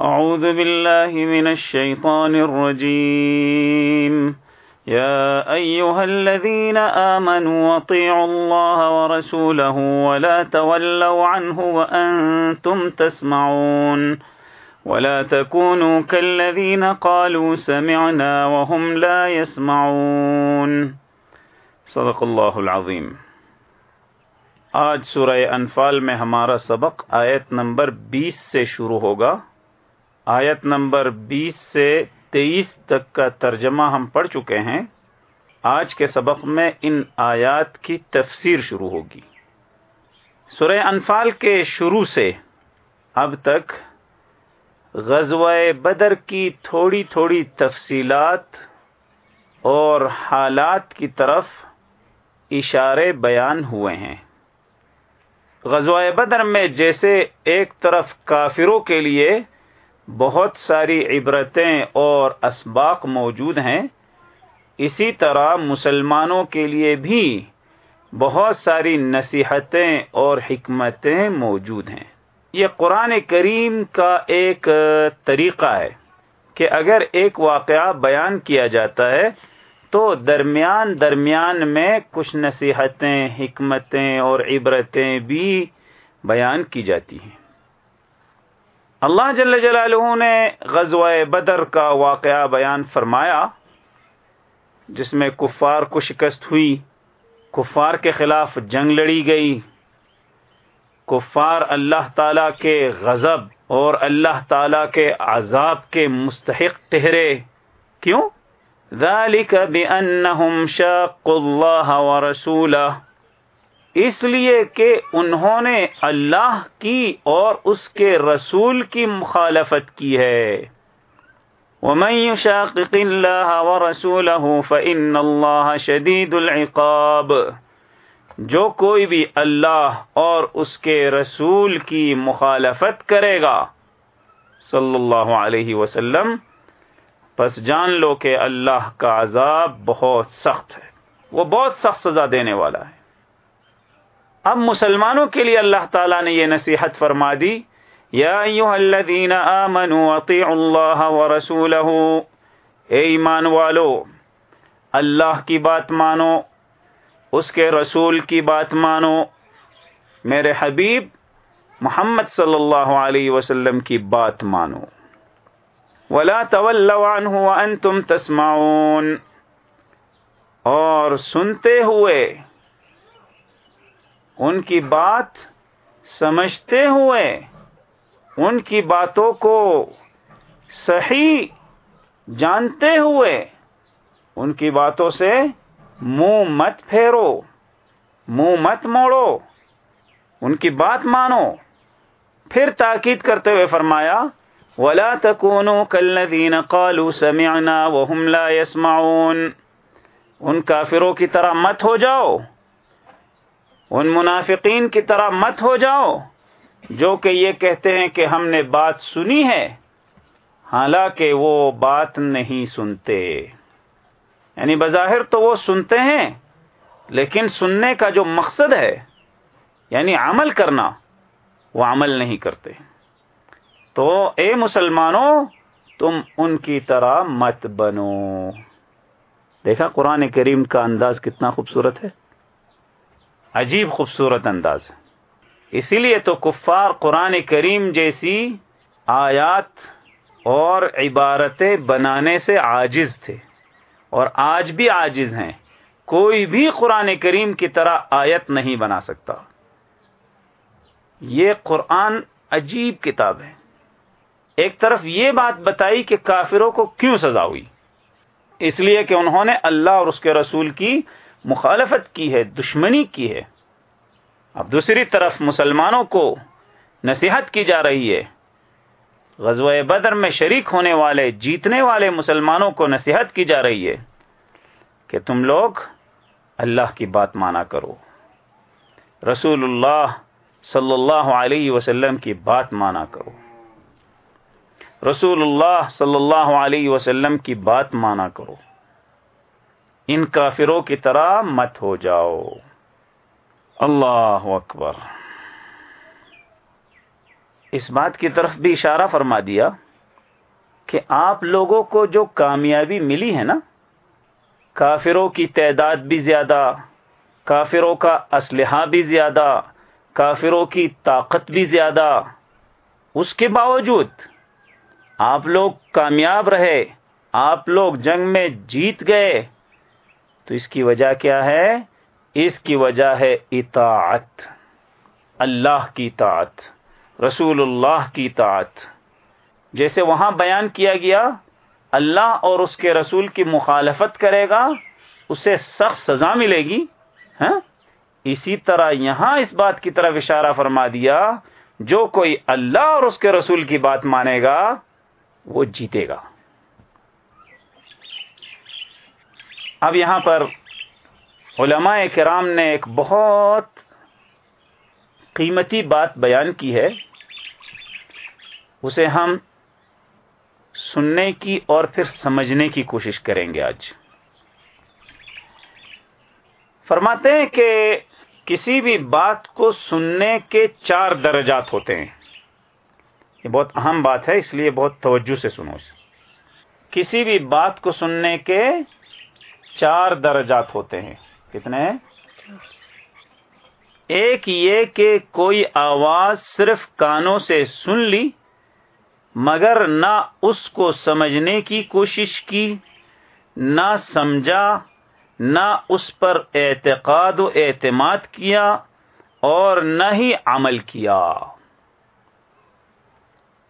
أعوذ بالله من الشيطان الرجيم. يا أيها الذين آمنوا وطيعوا الله ورسوله ولا تولوا عنه وأنتم تسمعون. ولا تكونوا كالذين قالوا سمعنا وهم لا يسمعون. صدق الله العظيم. آج سورہ انفال میں ہمارا سبق آیت نمبر بیس سے شروع ہوگا. آیت نمبر بیس سے تیئیس تک کا ترجمہ ہم پڑھ چکے ہیں۔ آج کے سبق میں ان آیات کی تفسیر شروع ہوگی۔ سورہ انفال کے شروع سے اب تک غزوہ بدر کی تھوڑی تھوڑی تفصیلات اور حالات کی طرف اشارے بیان ہوئے ہیں۔ غزوہ بدر میں جیسے ایک طرف کافروں کے لیے بہت ساری عبرتیں اور اسباق موجود ہیں۔ اسی طرح مسلمانوں کے لیے بھی بہت ساری نصیحتیں اور حکمتیں موجود ہیں۔ یہ قرآن کریم کا ایک طریقہ ہے کہ اگر ایک واقعہ بیان کیا جاتا ہے تو درمیان درمیان میں کچھ نصیحتیں، حکمتیں اور عبرتیں بھی بیان کی جاتی ہیں۔ اللہ جل جلالہ نے غزوہ بدر کا واقعہ بیان فرمایا، جس میں کفار کو شکست ہوئی، کفار کے خلاف جنگ لڑی گئی، کفار اللہ تعالی کے غضب اور اللہ تعالی کے عذاب کے مستحق ٹہرے کیوں؟ ذالک بانہم شاق اللہ ورسولہ اس لیے کہ انہوں نے اللہ کی اور اس کے رسول کی مخالفت کی ہے۔ ومن يشاقق الله ورسوله فإن الله شديد العقاب۔ جو کوئی بھی اللہ اور اس کے رسول کی مخالفت کرے گا، صلی اللہ علیہ وسلم، پس جان لو کہ اللہ کا عذاب بہت سخت ہے۔ وہ بہت سخت سزا دینے والا ہے۔ اب مسلمانوں کے لیے اللہ تعالیٰ نے یہ نصیحت فرما دی، یا الذین آمنوا اطیعوا اللہ ورسولہ۔ اے ایمان والو، اللہ کی بات مانو، اس کے رسول کی بات مانو۔ میرے حبیب محمد صلی اللہ علیہ وسلم کی بات مانو۔ ولا تولوا عنه وانتم تسمعون۔ اور سنتے ہوئے ان کی بات سمجھتے ہوئے، ان کی باتوں کو صحیح جانتے ہوئے، ان کی باتوں سے منہ مت پھیرو، منہ مت موڑو، ان کی بات مانو۔ پھر تاکید کرتے ہوئے فرمایا، ولا تكونوا كالذين قالوا سمعنا وهم لا يسمعون۔ ان کافروں کی طرح مت ہو جاؤ۔ ان منافقین کی طرح مت ہو جاؤ، جو کہ یہ کہتے ہیں کہ ہم نے بات سنی ہے، حالانکہ وہ بات نہیں سنتے۔ یعنی بظاہر تو وہ سنتے ہیں، لیکن سننے کا جو مقصد ہے یعنی عمل کرنا، وہ عمل نہیں کرتے۔ تو اے مسلمانوں، تم ان کی طرح مت بنو۔ دیکھا قرآن کریم کا انداز کتنا خوبصورت ہے۔ عجیب خوبصورت انداز اسی لیے تو کفار قرآن کریم جیسی آیات اور عبارتیں بنانے سے عاجز تھے۔ اور آج بھی عاجز ہیں۔ کوئی بھی قرآن کریم کی طرح آیت نہیں بنا سکتا۔ یہ قرآن عجیب کتاب ہے۔ ایک طرف یہ بات بتائی کہ کافروں کو کیوں سزا ہوئی؟ اس لیے کہ انہوں نے اللہ اور اس کے رسول کی مخالفت کی ہے، دشمنی کی ہے۔ اب دوسری طرف مسلمانوں کو نصیحت کی جا رہی ہے۔ غزوہ بدر میں شریک ہونے والے، جیتنے والے مسلمانوں کو نصیحت کی جا رہی ہے کہ تم لوگ اللہ کی بات مانا کرو۔ رسول اللہ صلی اللہ علیہ وسلم کی بات مانا کرو۔ رسول اللہ صلی اللہ علیہ وسلم کی بات مانا کرو۔ ان کافروں کی طرح مت ہو جاؤ۔ اللہ اکبر۔ اس بات کی طرف بھی اشارہ فرما دیا کہ آپ لوگوں کو جو کامیابی ملی ہے نا، کافروں کی تعداد بھی زیادہ، کافروں کا اسلحہ بھی زیادہ، کافروں کی طاقت بھی زیادہ، اس کے باوجود آپ لوگ کامیاب رہے، آپ لوگ جنگ میں جیت گئے، تو اس کی وجہ کیا ہے؟ اس کی وجہ ہے اطاعت، اللہ کی اطاعت، رسول اللہ کی اطاعت۔ جیسے وہاں بیان کیا گیا، اللہ اور اس کے رسول کی مخالفت کرے گا، اسے سخت سزا ملے گی ہاں؟ اسی طرح یہاں اس بات کی طرف اشارہ فرما دیا، جو کوئی اللہ اور اس کے رسول کی بات مانے گا، وہ جیتے گا۔ اب یہاں پر علماء کرام نے ایک بہت قیمتی بات بیان کی ہے۔ اسے ہم سننے کی اور پھر سمجھنے کی کوشش کریں گے آج۔ فرماتے ہیں کہ کسی بھی بات کو سننے کے چار درجات ہوتے ہیں۔ یہ بہت اہم بات ہے، اس لیے بہت توجہ سے سنو اس کسی بھی بات کو سننے کے چار درجات ہوتے ہیں۔ کتنے؟ ایک یہ کہ کوئی آواز صرف کانوں سے سن لی، مگر نہ اس کو سمجھنے کی کوشش کی، نہ سمجھا، نہ اس پر اعتقاد و اعتماد کیا اور نہ ہی عمل کیا۔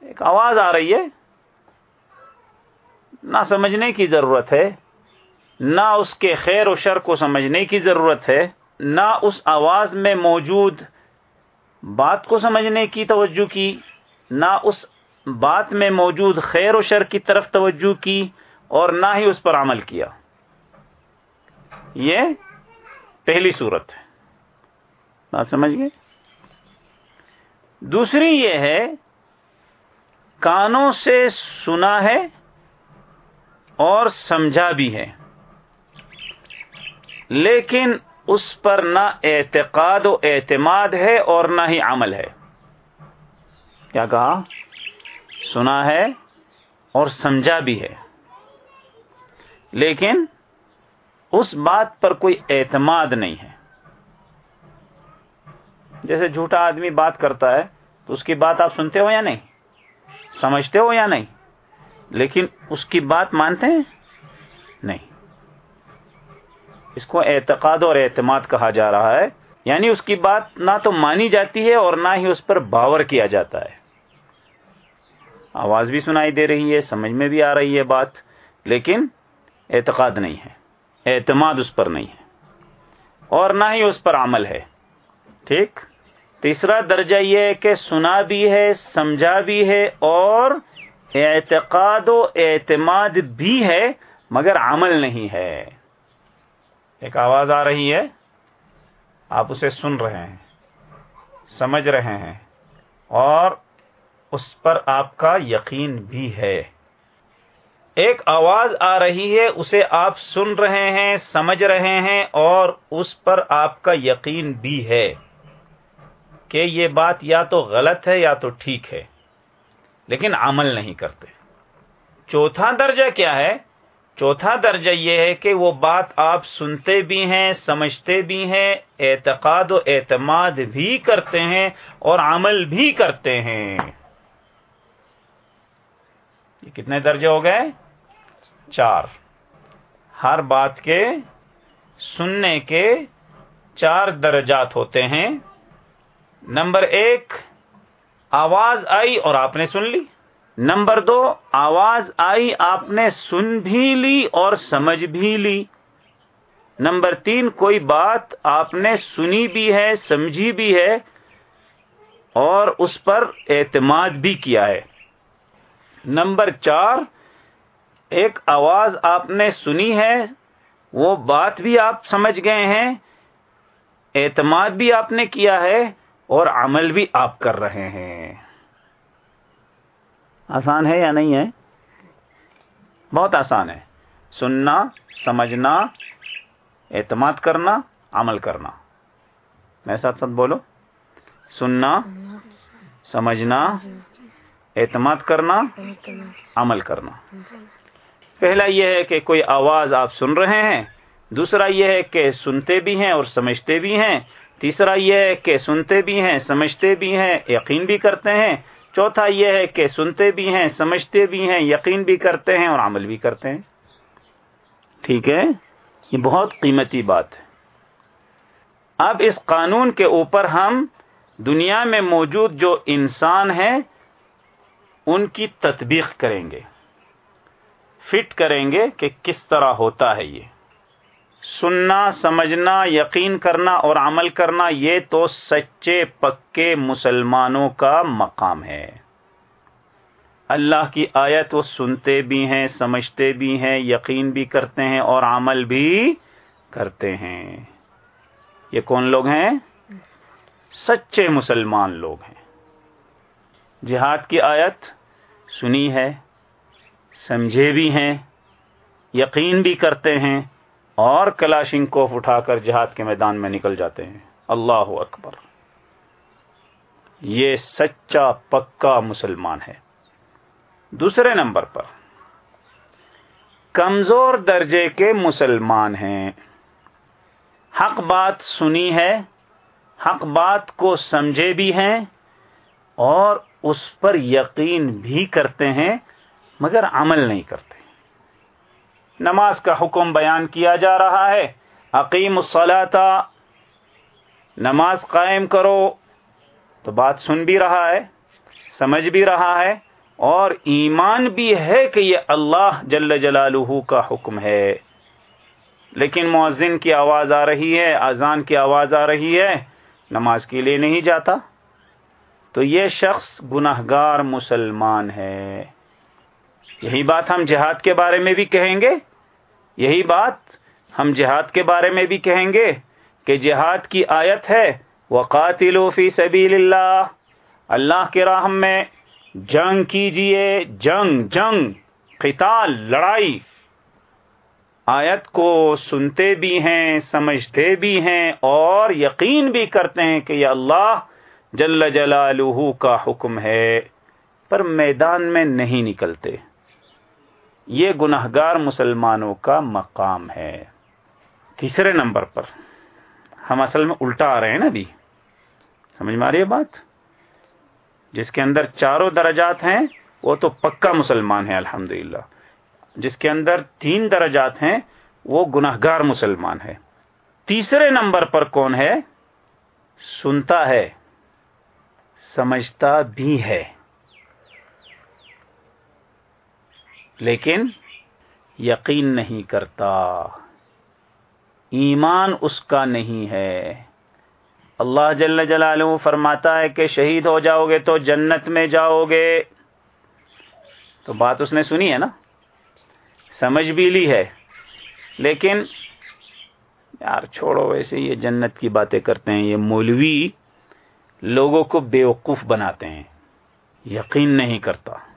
ایک آواز آ رہی ہے۔ نہ سمجھنے کی ضرورت ہے۔ نہ اس کے خیر و شر کو سمجھنے کی ضرورت ہے، نہ اس آواز میں موجود بات کو سمجھنے کی توجہ کی، نہ اس بات میں موجود خیر و شر کی طرف توجہ کی اور نہ ہی اس پر عمل کیا۔ یہ پہلی صورت ہے۔ بات سمجھ گئے؟ دوسری یہ ہے، کانوں سے سنا ہے اور سمجھا بھی ہے۔ لیکن اس پر نہ اعتقاد و اعتماد ہے اور نہ ہی عمل ہے۔ کیا کہا؟ سنا ہے اور سمجھا بھی ہے۔ لیکن اس بات پر کوئی اعتماد نہیں ہے۔ جیسے جھوٹا آدمی بات کرتا ہے تو اس کی بات آپ سنتے ہو یا نہیں؟ سمجھتے ہو یا نہیں؟ لیکن اس کی بات مانتے ہیں؟ نہیں۔ اس کو اعتقاد اور اعتماد کہا جا رہا ہے۔ یعنی اس کی بات نہ تو مانی جاتی ہے اور نہ ہی اس پر باور کیا جاتا ہے۔ آواز بھی سنائی دے رہی ہے، سمجھ میں بھی آ رہی ہے بات، لیکن اعتقاد نہیں ہے، اعتماد اس پر نہیں ہے۔ اور نہ ہی اس پر عمل ہے۔ ٹھیک؟ تیسرا درجہ یہ ہے کہ سنا بھی ہے، سمجھا بھی ہے اور اعتقاد و اعتماد بھی ہے، مگر عمل نہیں ہے۔ ایک آواز آ رہی ہے، آپ اسے سن رہے ہیں، سمجھ رہے ہیں، اور اس پر آپ کا یقین بھی ہے۔ ایک آواز آ رہی ہے، اسے آپ سن رہے ہیں، سمجھ رہے ہیں، اور اس پر آپ کا یقین بھی ہے کہ یہ بات یا تو غلط ہے یا تو ٹھیک ہے، لیکن عمل نہیں کرتے۔ چوتھا درجہ کیا ہے؟ چوتھا درجہ یہ ہے کہ وہ بات آپ سنتے بھی ہیں، سمجھتے بھی ہیں، اعتقاد و اعتماد بھی کرتے ہیں اور عمل بھی کرتے ہیں۔ یہ کتنے درجے ہو گئے؟ چار۔ ہر بات کے سننے کے چار درجات ہوتے ہیں۔ نمبر ایک، آواز آئی اور آپ نے سن لی۔ نمبر دو، آواز آئی، آپ نے سن بھی لی اور سمجھ بھی لی۔ نمبر تین، کوئی بات آپ نے سنی بھی ہے، سمجھی بھی ہے اور اس پر اعتماد بھی کیا ہے۔ نمبر چار، ایک آواز آپ نے سنی ہے، وہ بات بھی آپ سمجھ گئے ہیں، اعتماد بھی آپ نے کیا ہے اور عمل بھی آپ کر رہے ہیں۔ آسان ہے یا نہیں ہے؟ بہت آسان ہے۔ سننا، سمجھنا، اعتماد کرنا، عمل کرنا۔ میں ساتھ ساتھ بولو۔ سننا، سمجھنا، اعتماد کرنا، عمل کرنا۔ پہلا یہ ہے کہ کوئی آواز آپ سن رہے ہیں، دوسرا یہ ہے کہ سنتے بھی ہیں اور سمجھتے بھی ہیں۔ تیسرا یہ ہے کہ سنتے بھی ہیں، سمجھتے بھی ہیں، یقین بھی کرتے ہیں۔ چوتھا یہ ہے کہ سنتے بھی ہیں، سمجھتے بھی ہیں، یقین بھی کرتے ہیں اور عمل بھی کرتے ہیں۔ ٹھیک ہے؟ یہ بہت قیمتی بات ہے۔ اب اس قانون کے اوپر ہم دنیا میں موجود جو انسان ہیں، ان کی تطبیق کریں گے۔ فٹ کریں گے کہ کس طرح ہوتا ہے یہ۔ سننا، سمجھنا، یقین کرنا اور عمل کرنا، یہ تو سچے، پکے مسلمانوں کا مقام ہے۔ اللہ کی آیت وہ سنتے بھی ہیں، سمجھتے بھی ہیں، یقین بھی کرتے ہیں اور عمل بھی کرتے ہیں۔ یہ کون لوگ ہیں؟ سچے مسلمان لوگ ہیں۔ جہاد کی آیت سنی ہے، سمجھے بھی ہیں، یقین بھی کرتے ہیں۔ اور کلاشنگ کوف اٹھا کر جہاد کے میدان میں نکل جاتے ہیں۔ اللہ اکبر۔ یہ سچا پکا مسلمان ہے۔ دوسرے نمبر پر۔ کمزور درجے کے مسلمان ہیں۔ حق بات سنی ہے، حق بات کو سمجھے بھی ہیں اور اس پر یقین بھی کرتے ہیں، مگر عمل نہیں کرتے۔ نماز کا حکم بیان کیا جا رہا ہے۔ عقیم الصلاطا نماز قائم کرو۔ تو بات سن بھی رہا ہے، سمجھ بھی رہا ہے اور ایمان بھی ہے کہ یہ اللہ جل جلالہ کا حکم ہے۔ لیکن مؤذن کی آواز آ رہی ہے، اذان کی آواز آ رہی ہے، نماز کے لیے نہیں جاتا۔ تو یہ شخص گناہ گار مسلمان ہے۔ یہی بات ہم جہاد کے بارے میں بھی کہیں گے۔ یہی بات ہم جہاد کے بارے میں بھی کہیں گے کہ جہاد کی آیت ہے وقاتل فی سبیل اللہ اللہ کے راہ میں جنگ کیجیے، جنگ جنگ، قتال، لڑائی۔ آیت کو سنتے بھی ہیں، سمجھتے بھی ہیں اور یقین بھی کرتے ہیں کہ یہ اللہ جل جلالہ کا حکم ہے، پر میدان میں نہیں نکلتے۔ یہ گناہ گار مسلمانوں کا مقام ہے۔ تیسرے نمبر پر، ہم اصل میں الٹا آ رہے ہیں نا ابھی۔ سمجھ میں آ رہی ہے بات؟ جس کے اندر چاروں درجات ہیں، وہ تو پکا مسلمان ہے الحمد جس کے اندر تین درجات ہیں، وہ گناہ گار مسلمان ہے تیسرے نمبر پر کون ہے؟ سنتا ہے، سمجھتا بھی ہے۔ لیکن یقین نہیں کرتا۔ ایمان اس کا نہیں ہے۔ اللہ جل جلالہ فرماتا ہے کہ شہید ہو جاؤ گے تو جنت میں جاؤ گے۔ تو بات اس نے سنی ہے نا؟ سمجھ بھی لی ہے۔ لیکن یار چھوڑو، ویسے یہ جنت کی باتیں کرتے ہیں۔ یہ مولوی لوگوں کو بیوقوف بناتے ہیں۔ یقین نہیں کرتا۔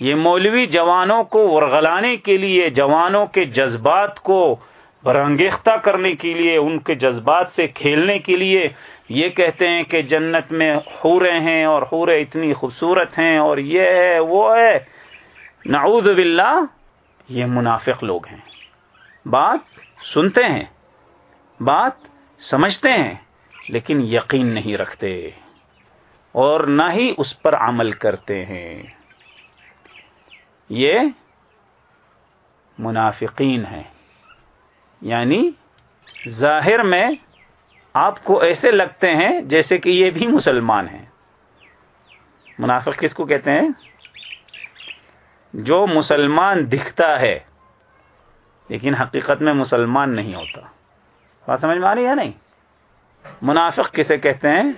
یہ مولوی جوانوں کو ورغلانے کے لیے، جوانوں کے جذبات کو برانگیختہ کرنے کے لیے، ان کے جذبات سے کھیلنے کے لیے یہ کہتے ہیں کہ جنت میں حورے ہیں اور حورے اتنی خوبصورت ہیں اور یہ ہے، وہ ہے۔ نعوذ باللہ، یہ منافق لوگ ہیں۔ بات سنتے ہیں، بات سمجھتے ہیں، لیکن یقین نہیں رکھتے اور نہ ہی اس پر عمل کرتے ہیں۔ یہ منافقین ہیں۔ یعنی ظاہر میں آپ کو ایسے لگتے ہیں جیسے کہ یہ بھی مسلمان ہیں۔ منافق کس کو کہتے ہیں؟ جو مسلمان دکھتا ہے، لیکن حقیقت میں مسلمان نہیں ہوتا۔ بات سمجھ میں آ رہی ہے نہیں؟ منافق کسے کہتے ہیں؟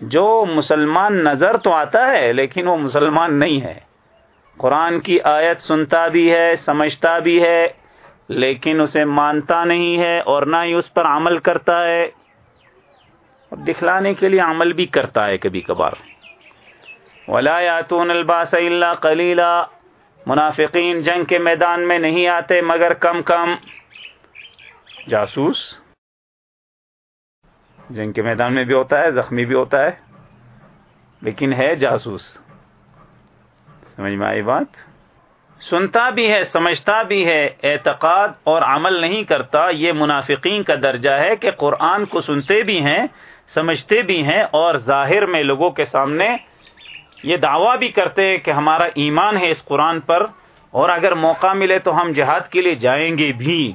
جو مسلمان نظر تو آتا ہے، لیکن وہ مسلمان نہیں ہے۔ قرآن کی آیت سنتا بھی ہے، سمجھتا بھی ہے، لیکن اسے مانتا نہیں ہے اور نہ ہی اس پر عمل کرتا ہے۔ اور دکھلانے کے لیے عمل بھی کرتا ہے کبھی کبھار۔ ولا یاتون الباس اللہ کلیلہ منافقین جنگ کے میدان میں نہیں آتے، مگر کم کم۔ جاسوس۔ جنگ کے میدان میں بھی ہوتا ہے، زخمی بھی ہوتا ہے، لیکن ہے جاسوس۔ سمجھ میں آئی بات؟ سنتا بھی ہے، سمجھتا بھی ہے، اعتقاد اور عمل نہیں کرتا، یہ منافقین کا درجہ ہے کہ قرآن کو سنتے بھی ہیں، سمجھتے بھی ہیں اور ظاہر میں لوگوں کے سامنے یہ دعویٰ بھی کرتے ہیں کہ ہمارا ایمان ہے اس قرآن پر اور اگر موقع ملے تو ہم جہاد کے لیے جائیں گے بھی۔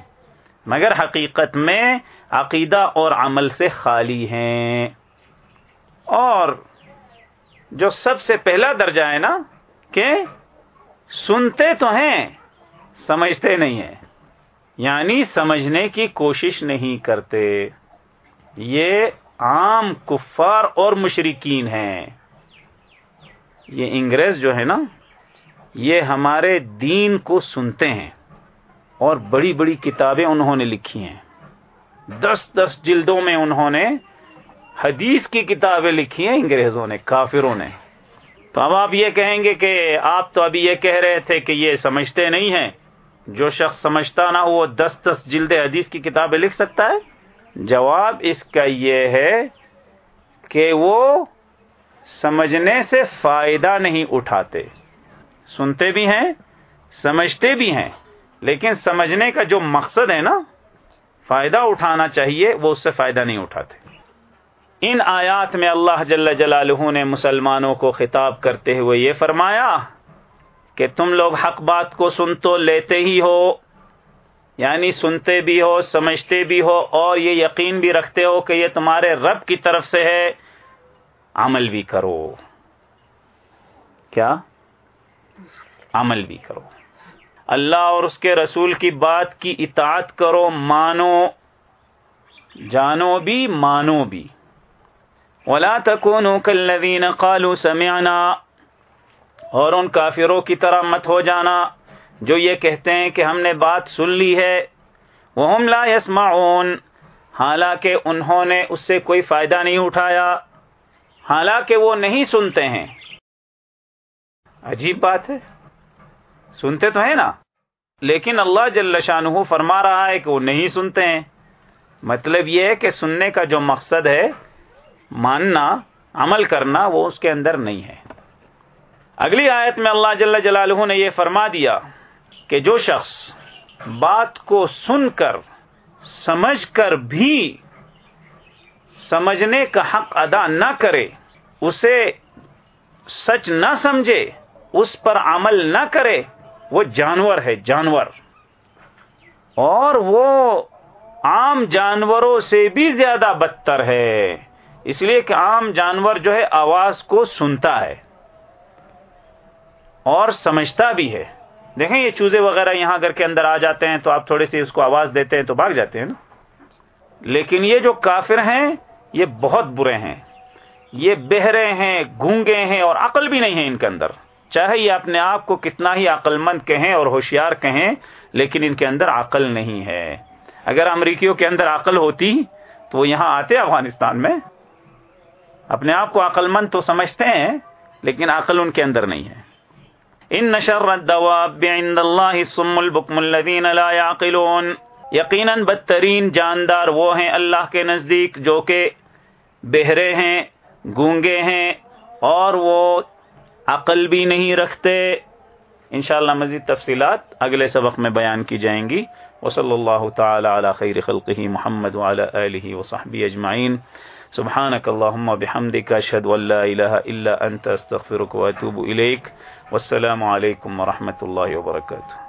مگر حقیقت میں عقیدہ اور عمل سے خالی ہیں۔ اور جو سب سے پہلا درجہ ہے نا کہ سنتے تو ہیں، سمجھتے نہیں ہیں۔ یعنی سمجھنے کی کوشش نہیں کرتے۔ یہ عام کفار اور مشرقین ہیں۔ یہ انگریز جو ہے نا، یہ ہمارے دین کو سنتے ہیں اور بڑی بڑی کتابیں انہوں نے لکھی ہیں۔ دس دس جلدوں میں انہوں نے حدیث کی کتابیں لکھی ہیں انگریزوں نے، کافروں نے۔ تو اب آپ یہ کہیں گے کہ آپ تو ابھی یہ کہہ رہے تھے کہ یہ سمجھتے نہیں ہیں۔ جو شخص سمجھتا نہ وہ دس دس جلد حدیث کی کتابیں لکھ سکتا ہے۔ جواب اس کا یہ ہے کہ وہ سمجھنے سے فائدہ نہیں اٹھاتے۔ سنتے بھی ہیں، سمجھتے بھی ہیں، لیکن سمجھنے کا جو مقصد ہے نا، فائدہ اٹھانا چاہیے، وہ اس سے فائدہ نہیں اٹھاتے۔ ان آیات میں اللہ جل جلالہ نے مسلمانوں کو خطاب کرتے ہوئے یہ فرمایا کہ تم لوگ حق بات کو سن تو لیتے ہی ہو یعنی سنتے بھی ہو، سمجھتے بھی ہو، اور یہ یقین بھی رکھتے ہو کہ یہ تمہارے رب کی طرف سے ہے، عمل بھی کرو۔ کیا؟ عمل بھی کرو۔ اللہ اور اس کے رسول کی بات کی اطاعت کرو، مانو، جانو بھی، مانو بھی۔ ولا تكونوا كالذين قالوا سمعنا اور ان کافروں کی طرح مت ہو جانا جو یہ کہتے ہیں کہ ہم نے بات سن لی ہے۔ وہ لا يسمعون حالانکہ انہوں نے اس سے کوئی فائدہ نہیں اٹھایا۔ حالانکہ وہ نہیں سنتے ہیں۔ عجیب بات ہے۔ سنتے تو ہیں نا۔ لیکن اللہ جل شانہ فرما رہا ہے کہ وہ نہیں سنتے ہیں۔ مطلب یہ ہے کہ سننے کا جو مقصد ہے ماننا، عمل کرنا وہ اس کے اندر نہیں ہے۔ اگلی آیت میں اللہ جل جلالہ نے یہ فرما دیا کہ جو شخص بات کو سن کر، سمجھ کر بھی سمجھنے کا حق ادا نہ کرے، اسے سچ نہ سمجھے، اس پر عمل نہ کرے، وہ جانور ہے، جانور۔ اور وہ عام جانوروں سے بھی زیادہ بدتر ہے۔ اس لیے کہ عام جانور جو ہے آواز کو سنتا ہے اور سمجھتا بھی ہے۔ دیکھیں یہ چوزے وغیرہ یہاں گھر کے اندر آ جاتے ہیں تو آپ تھوڑے سی اس کو آواز دیتے ہیں تو بھاگ جاتے ہیں نا۔ لیکن یہ جو کافر ہیں، یہ بہت برے ہیں۔ یہ بہرے ہیں، گونگے ہیں اور عقل بھی نہیں ہے ان کے اندر۔ چاہے یہ اپنے آپ کو کتنا ہی عقل مند کہیں اور ہوشیار کہیں، لیکن ان کے اندر عقل نہیں ہے۔ اگر امریکیوں کے اندر عقل ہوتی تو وہ یہاں آتے افغانستان میں۔ اپنے آپ کو عقل مند تو سمجھتے ہیں، لیکن عقل ان کے اندر نہیں ہے۔ ان نشر الدواب عند اللہ البکم الذین لا يعقلون۔ یقیناً بدترین جاندار وہ ہیں اللہ کے نزدیک جو کہ بہرے ہیں، گونگے ہیں، اور وہ عقل بھی نہیں رکھتے۔ انشاءاللہ مزید تفصیلات اگلے سبق میں بیان کی جائیں گی۔ وصلی اللہ تعالی علی خیر خلقہ محمد وعلی آلہ وصحبہ اجمعین۔ سبحانك اللهم بحمدك اشهد ان لا اله الا انت استغفرك واتوب اليك والسلام عليكم ورحمه الله وبركاته.